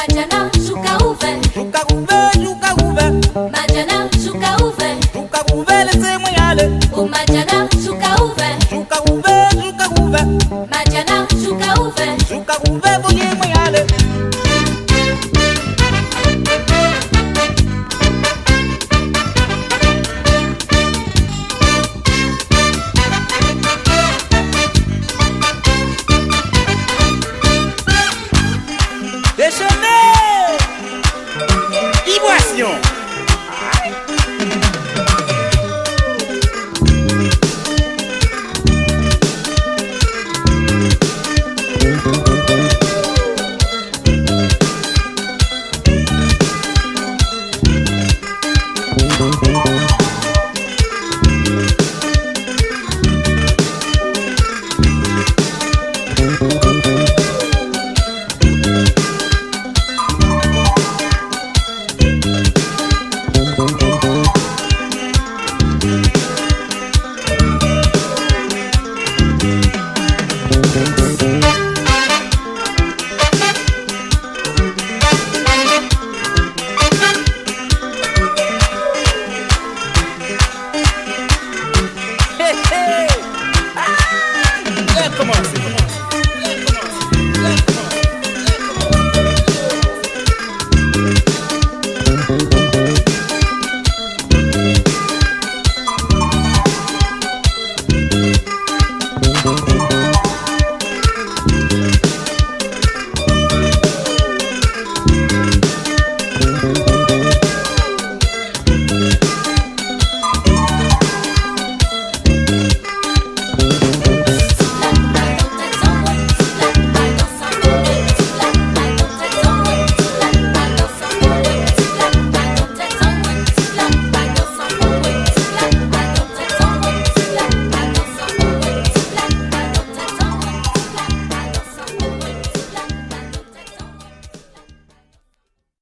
Bajana, shuka uve. Shuka uve, shuka uve. Bajana, shuka uve. Shuka uve, lese mwingale. O majana, shuka uve. Shuka uve, shuka uve. Majana, shuka uve. Shuka uve, oh, boye.